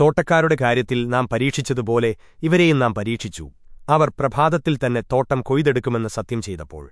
തോട്ടക്കാരുടെ കാര്യത്തിൽ നാം പരീക്ഷിച്ചതുപോലെ ഇവരെയും നാം പരീക്ഷിച്ചു. അവർ പ്രഭാതത്തിൽ തന്നെ തോട്ടം കൊയ്തെടുക്കുമെന്ന് സത്യം ചെയ്തപ്പോൾ